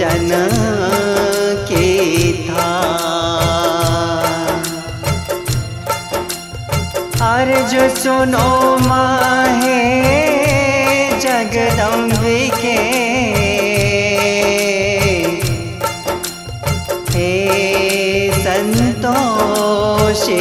वचन के था अर्ज़ सुनो माहे जगदम्बिके हे संतोषे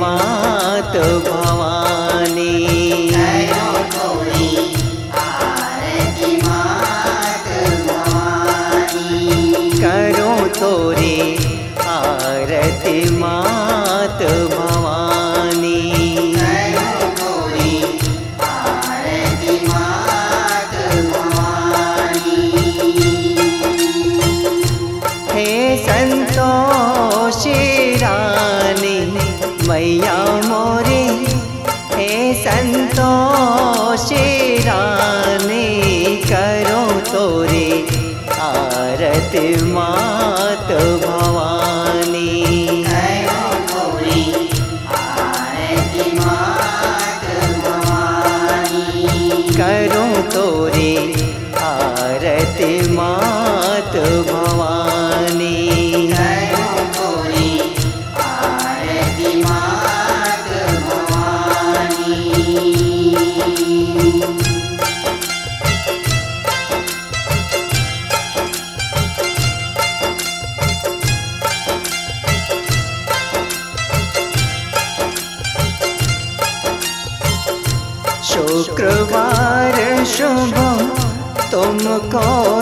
मातवा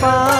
吧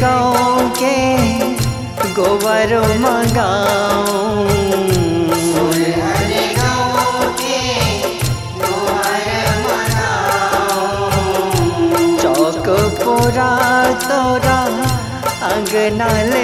गाँव के गोबर मंगाऊं। चौक पूरा तोरा अंगना ले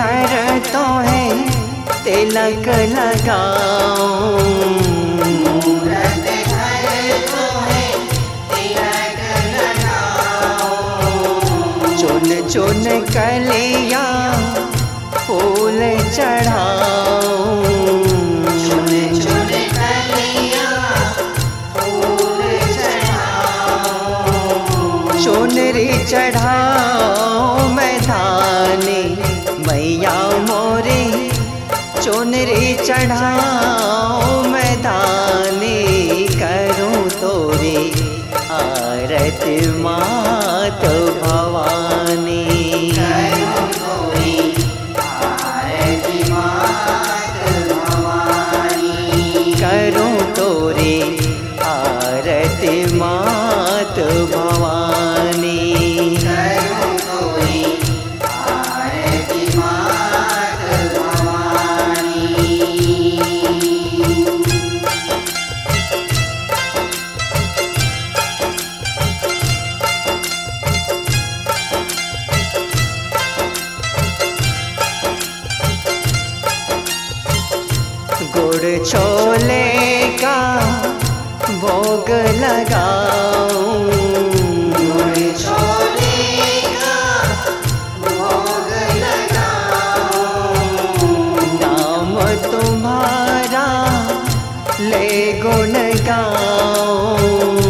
इधर तो है तिलक लगाओ चुन चुन कलिया फूल चढ़ाओ चुनरी चढ़ाओ चुनरी चढ़ाओ मैदानी करूँ तोरे आरत मात भवानी। करो तोरी आरती छोले का भोग लगाऊँ। छोले का भोग लगाओ नाम तुम्हारा ले गुण गाऊं।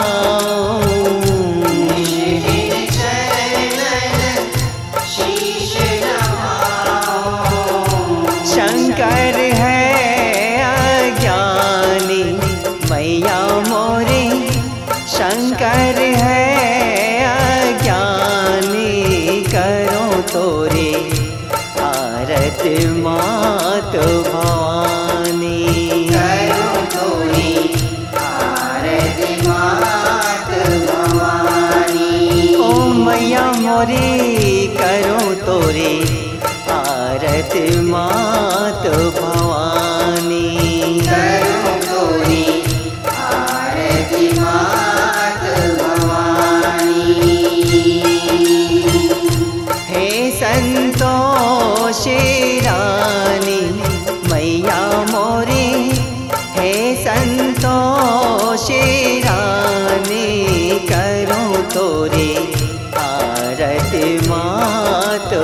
तोरे आरत मात भवानी ओ मैया मोरी करो तोरे। आरत मात रे भारत मातु